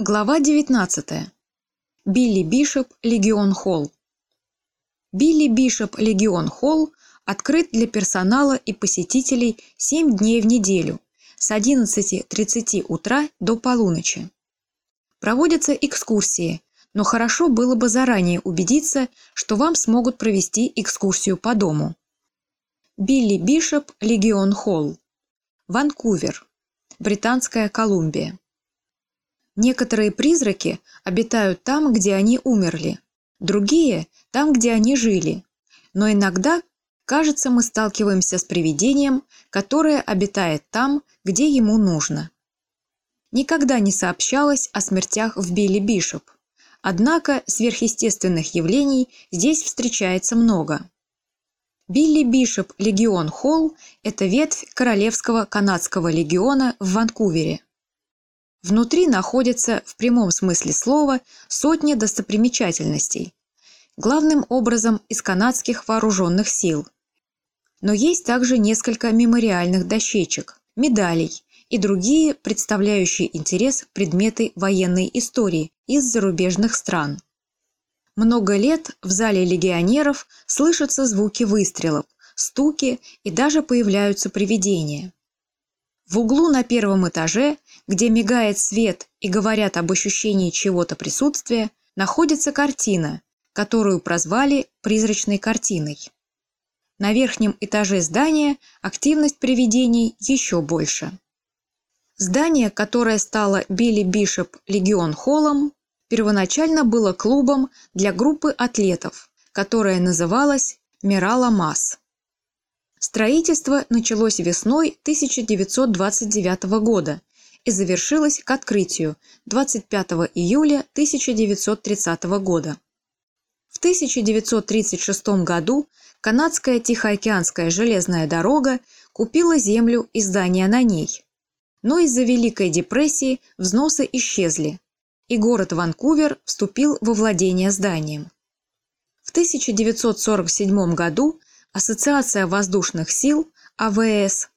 Глава 19. Билли Бишоп, Легион Холл. Билли Бишоп, Легион Холл открыт для персонала и посетителей 7 дней в неделю с 11.30 утра до полуночи. Проводятся экскурсии, но хорошо было бы заранее убедиться, что вам смогут провести экскурсию по дому. Билли Бишоп, Легион Холл. Ванкувер. Британская Колумбия. Некоторые призраки обитают там, где они умерли, другие – там, где они жили. Но иногда, кажется, мы сталкиваемся с привидением, которое обитает там, где ему нужно. Никогда не сообщалось о смертях в Билли Бишоп. Однако сверхъестественных явлений здесь встречается много. Билли Бишоп Легион Холл – это ветвь Королевского канадского легиона в Ванкувере – Внутри находятся, в прямом смысле слова, сотни достопримечательностей, главным образом из канадских вооруженных сил. Но есть также несколько мемориальных дощечек, медалей и другие, представляющие интерес предметы военной истории из зарубежных стран. Много лет в зале легионеров слышатся звуки выстрелов, стуки и даже появляются привидения. В углу на первом этаже, где мигает свет и говорят об ощущении чего-то присутствия, находится картина, которую прозвали «призрачной картиной». На верхнем этаже здания активность привидений еще больше. Здание, которое стало Билли Бишоп Легион Холлом, первоначально было клубом для группы атлетов, которая называлась Мирала Масс. Строительство началось весной 1929 года и завершилось к открытию 25 июля 1930 года. В 1936 году канадская Тихоокеанская железная дорога купила землю и здания на ней. Но из-за Великой депрессии взносы исчезли, и город Ванкувер вступил во владение зданием. В 1947 году Ассоциация воздушных сил АВС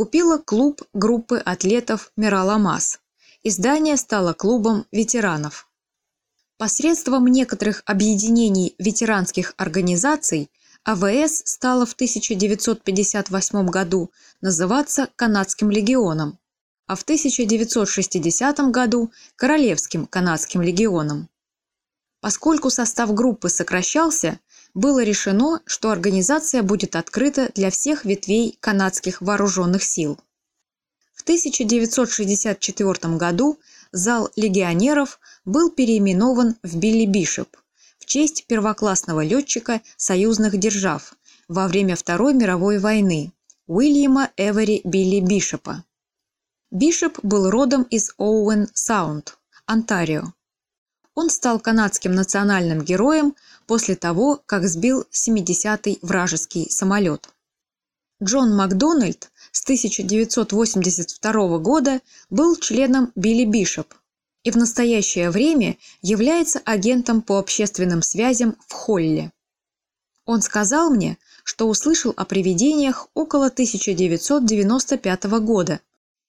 купила клуб группы атлетов Мираламас. Издание стало клубом ветеранов. Посредством некоторых объединений ветеранских организаций АВС стала в 1958 году называться Канадским легионом, а в 1960 году – Королевским канадским легионом. Поскольку состав группы сокращался, было решено, что организация будет открыта для всех ветвей канадских вооруженных сил. В 1964 году зал легионеров был переименован в Билли Бишоп в честь первоклассного летчика союзных держав во время Второй мировой войны Уильяма Эвери Билли Бишопа. Бишоп был родом из Оуэн-Саунд, Онтарио. Он стал канадским национальным героем после того, как сбил 70-й вражеский самолет. Джон Макдональд с 1982 года был членом Билли Бишоп и в настоящее время является агентом по общественным связям в Холле. Он сказал мне, что услышал о привидениях около 1995 года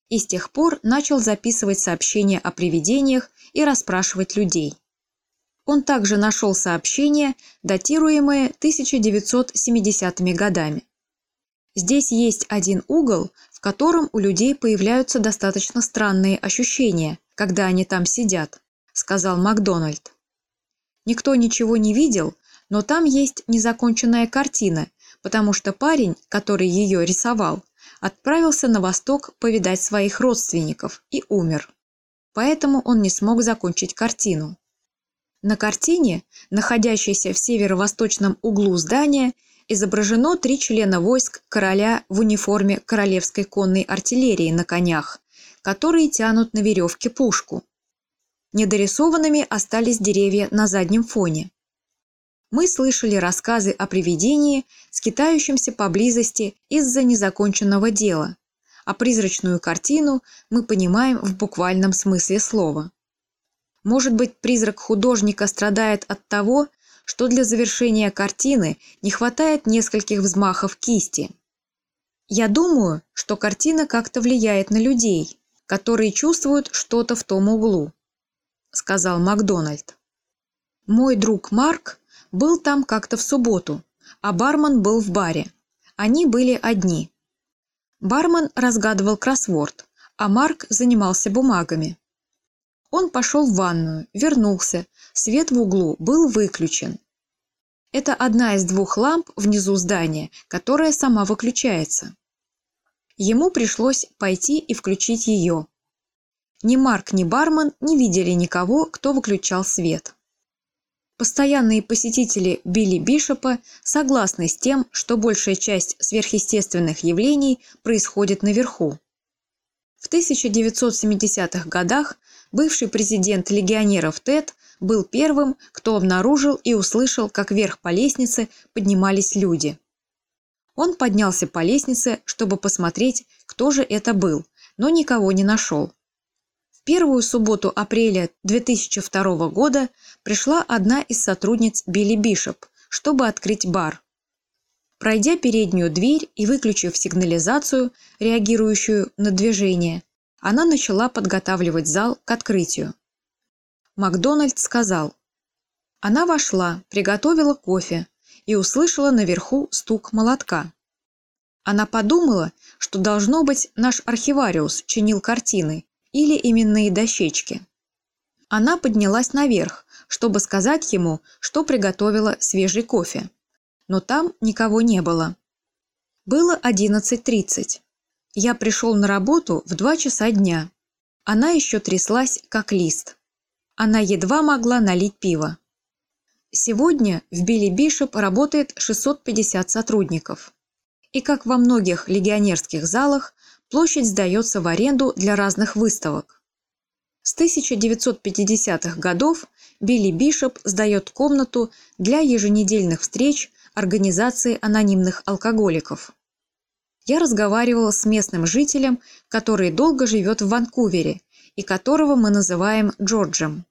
и с тех пор начал записывать сообщения о привидениях и расспрашивать людей. Он также нашел сообщения, датируемые 1970-ми годами. Здесь есть один угол, в котором у людей появляются достаточно странные ощущения, когда они там сидят, сказал Макдональд. Никто ничего не видел, но там есть незаконченная картина, потому что парень, который ее рисовал, отправился на восток повидать своих родственников и умер. Поэтому он не смог закончить картину. На картине, находящейся в северо-восточном углу здания, изображено три члена войск короля в униформе королевской конной артиллерии на конях, которые тянут на веревке пушку. Недорисованными остались деревья на заднем фоне. Мы слышали рассказы о привидении, скитающемся поблизости из-за незаконченного дела, а призрачную картину мы понимаем в буквальном смысле слова. Может быть, призрак художника страдает от того, что для завершения картины не хватает нескольких взмахов кисти. Я думаю, что картина как-то влияет на людей, которые чувствуют что-то в том углу. сказал Макдональд. Мой друг Марк был там как-то в субботу, а бармен был в баре. Они были одни. Бармен разгадывал кроссворд, а Марк занимался бумагами. Он пошел в ванную, вернулся, свет в углу был выключен. Это одна из двух ламп внизу здания, которая сама выключается. Ему пришлось пойти и включить ее. Ни Марк, ни бармен не видели никого, кто выключал свет. Постоянные посетители Билли Бишопа согласны с тем, что большая часть сверхъестественных явлений происходит наверху. В 1970-х годах бывший президент легионеров Тед был первым, кто обнаружил и услышал, как вверх по лестнице поднимались люди. Он поднялся по лестнице, чтобы посмотреть, кто же это был, но никого не нашел. Первую субботу апреля 2002 года пришла одна из сотрудниц Билли Бишоп, чтобы открыть бар. Пройдя переднюю дверь и выключив сигнализацию, реагирующую на движение, она начала подготавливать зал к открытию. Макдональд сказал. Она вошла, приготовила кофе и услышала наверху стук молотка. Она подумала, что, должно быть, наш архивариус чинил картины или именные дощечки. Она поднялась наверх, чтобы сказать ему, что приготовила свежий кофе. Но там никого не было. Было 11.30. Я пришел на работу в 2 часа дня. Она еще тряслась, как лист. Она едва могла налить пиво. Сегодня в Билли Бишоп работает 650 сотрудников. И как во многих легионерских залах, площадь сдается в аренду для разных выставок. С 1950-х годов Билли Бишоп сдает комнату для еженедельных встреч Организации анонимных алкоголиков. Я разговаривала с местным жителем, который долго живет в Ванкувере и которого мы называем Джорджем.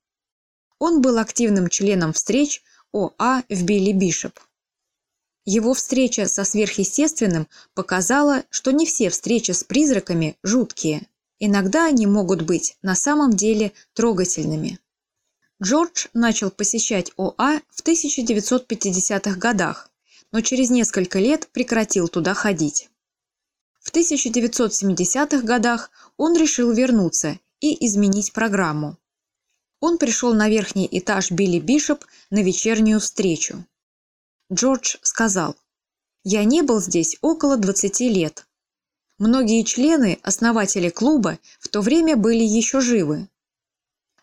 Он был активным членом встреч ОА в Билли Бишоп. Его встреча со сверхъестественным показала, что не все встречи с призраками жуткие. Иногда они могут быть на самом деле трогательными. Джордж начал посещать ОА в 1950-х годах, но через несколько лет прекратил туда ходить. В 1970-х годах он решил вернуться и изменить программу. Он пришел на верхний этаж Билли Бишоп на вечернюю встречу. Джордж сказал, «Я не был здесь около 20 лет. Многие члены, основатели клуба, в то время были еще живы.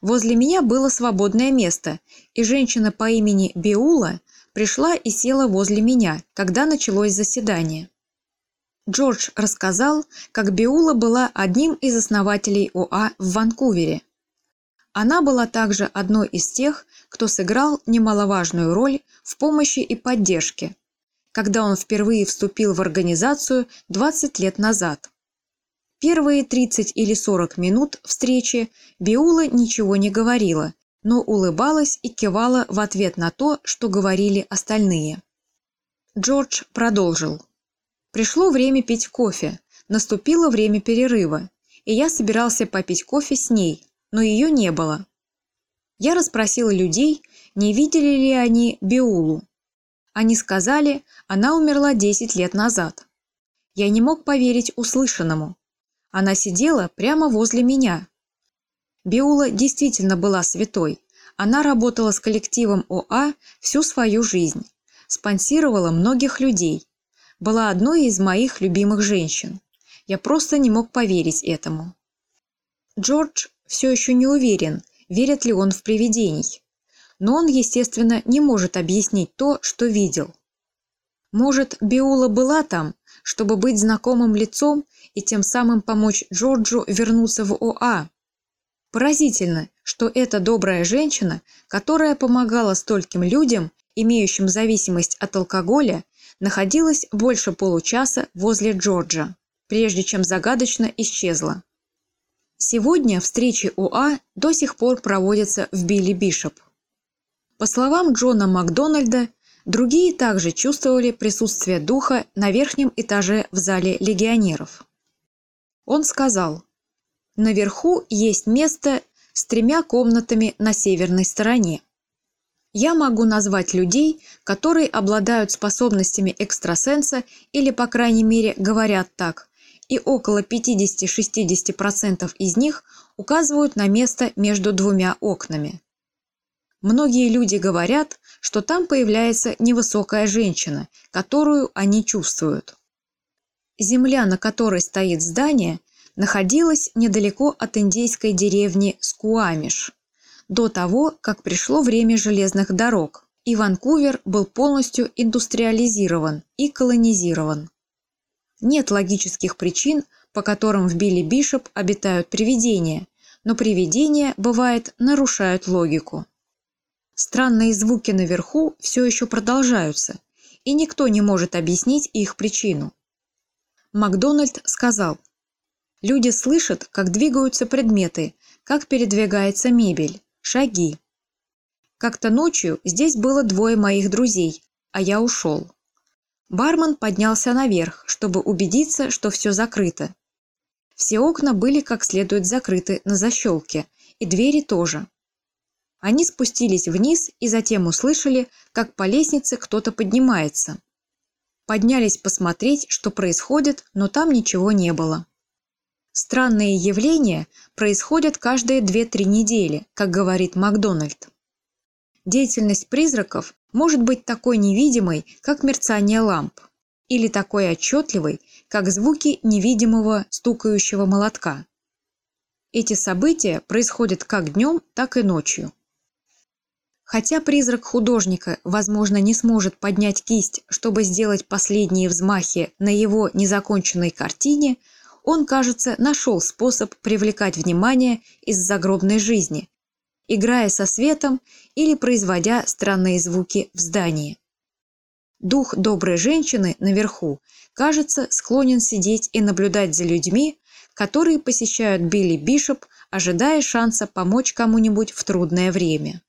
Возле меня было свободное место, и женщина по имени Беула пришла и села возле меня, когда началось заседание. Джордж рассказал, как Беула была одним из основателей ОА в Ванкувере. Она была также одной из тех, кто сыграл немаловажную роль в помощи и поддержке, когда он впервые вступил в организацию 20 лет назад. Первые 30 или 40 минут встречи Биула ничего не говорила, но улыбалась и кивала в ответ на то, что говорили остальные. Джордж продолжил. «Пришло время пить кофе, наступило время перерыва, и я собирался попить кофе с ней, но ее не было. Я расспросила людей, не видели ли они Биулу. Они сказали, она умерла 10 лет назад. Я не мог поверить услышанному. Она сидела прямо возле меня. Биула действительно была святой. Она работала с коллективом ОА всю свою жизнь, спонсировала многих людей, была одной из моих любимых женщин. Я просто не мог поверить этому. Джордж все еще не уверен, верит ли он в привидений. Но он, естественно, не может объяснить то, что видел. Может, Биула была там, чтобы быть знакомым лицом и тем самым помочь Джорджу вернуться в ОА. Поразительно, что эта добрая женщина, которая помогала стольким людям, имеющим зависимость от алкоголя, находилась больше получаса возле Джорджа, прежде чем загадочно исчезла. Сегодня встречи ОА до сих пор проводятся в Билли Бишоп. По словам Джона Макдональда, другие также чувствовали присутствие духа на верхнем этаже в зале легионеров. Он сказал, «Наверху есть место с тремя комнатами на северной стороне. Я могу назвать людей, которые обладают способностями экстрасенса или, по крайней мере, говорят так, и около 50-60% из них указывают на место между двумя окнами. Многие люди говорят, что там появляется невысокая женщина, которую они чувствуют. Земля, на которой стоит здание, находилась недалеко от индейской деревни Скуамиш, до того, как пришло время железных дорог, и Ванкувер был полностью индустриализирован и колонизирован. Нет логических причин, по которым в Билли Бишоп обитают привидения, но привидения, бывает, нарушают логику. Странные звуки наверху все еще продолжаются, и никто не может объяснить их причину. Макдональд сказал, «Люди слышат, как двигаются предметы, как передвигается мебель, шаги. Как-то ночью здесь было двое моих друзей, а я ушел. Бармен поднялся наверх, чтобы убедиться, что все закрыто. Все окна были как следует закрыты на защелке, и двери тоже. Они спустились вниз и затем услышали, как по лестнице кто-то поднимается. Поднялись посмотреть, что происходит, но там ничего не было. Странные явления происходят каждые 2-3 недели, как говорит Макдональд. Деятельность призраков может быть такой невидимой, как мерцание ламп, или такой отчетливой, как звуки невидимого стукающего молотка. Эти события происходят как днем, так и ночью. Хотя призрак художника, возможно, не сможет поднять кисть, чтобы сделать последние взмахи на его незаконченной картине, он, кажется, нашел способ привлекать внимание из загробной жизни, играя со светом или производя странные звуки в здании. Дух доброй женщины наверху, кажется, склонен сидеть и наблюдать за людьми, которые посещают Билли Бишоп, ожидая шанса помочь кому-нибудь в трудное время.